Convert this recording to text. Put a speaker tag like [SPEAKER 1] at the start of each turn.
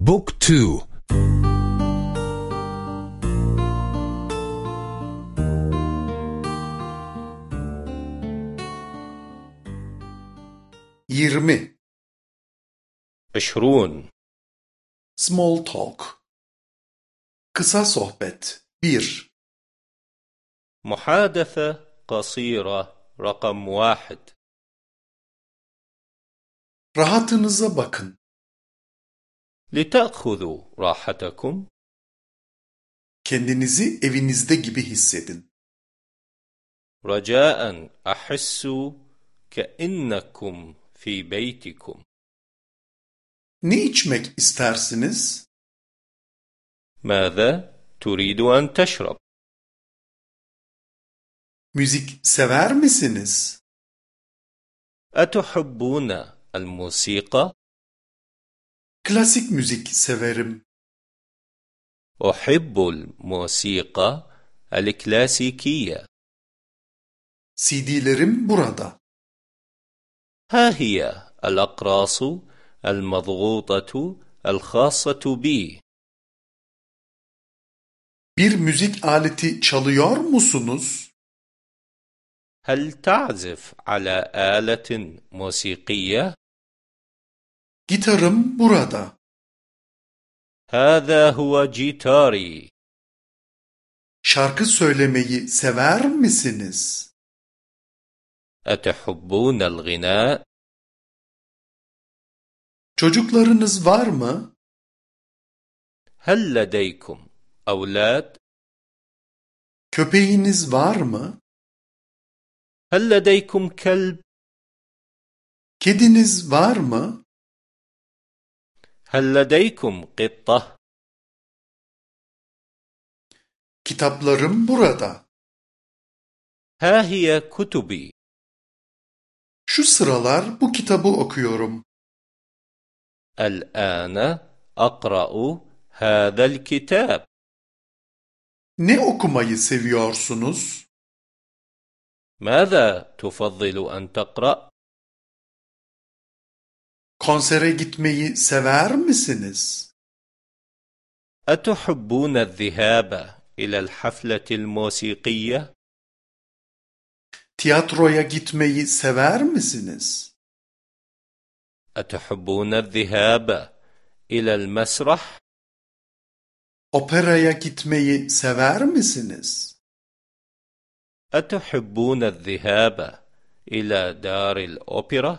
[SPEAKER 1] book two
[SPEAKER 2] yirmi
[SPEAKER 3] عشرون
[SPEAKER 2] small talk kısa sohbet bir
[SPEAKER 3] محادثة قصيرة رقم واحد
[SPEAKER 2] راحتنزة بكن
[SPEAKER 3] لتأخذوا راحتكم
[SPEAKER 2] kendinizi evinizde gibi hissedin
[SPEAKER 3] رجاء أحس كأنكم في بيتكم
[SPEAKER 2] ne içmek istersiniz
[SPEAKER 3] ماذا تريد أن تشرب؟
[SPEAKER 2] müzik sever misiniz
[SPEAKER 3] أتحبون الموسيقى؟
[SPEAKER 2] klasik müzik severim
[SPEAKER 3] أحب الموسيقى الكلاسيكية
[SPEAKER 2] CD'lerim burada
[SPEAKER 3] ها هي الأقراص المضغوطة الخاصة بي
[SPEAKER 2] bir müzik aleti çalıyor musunuz
[SPEAKER 3] هل تعزف على آلة موسيقية؟
[SPEAKER 2] gitarım burada
[SPEAKER 3] هذا هو جيتاري
[SPEAKER 2] şarkı söylemeyi sever misiniz
[SPEAKER 3] أتحبون الغناء؟
[SPEAKER 2] çocuklarınız var mı
[SPEAKER 3] هل لديكم أولاد؟
[SPEAKER 2] köpeğiniz var mı
[SPEAKER 3] هل لديكم كلب؟
[SPEAKER 2] kediniz var mı
[SPEAKER 3] هل لديكم قطة؟
[SPEAKER 2] kitaplarım burada
[SPEAKER 3] ها هي كتبي
[SPEAKER 2] Şu sıralar bu kitabı okuyorum.
[SPEAKER 3] الآن أقرأ هذا الكتاب
[SPEAKER 2] Ne okumayı seviyorsunuz?
[SPEAKER 3] ماذا تفضل أن تقرأ؟
[SPEAKER 2] Konsere gitmeyi sever misiniz?
[SPEAKER 3] أتحبون الذهاب إلى الحفلة الموسيقية؟
[SPEAKER 2] Tiyatroya gitmeyi sever misiniz?
[SPEAKER 3] أتحبون الذهاب إلى المسرح؟
[SPEAKER 2] Operaya gitmeyi sever misiniz?
[SPEAKER 3] أتحبون الذهاب إلى دار الأوبرا؟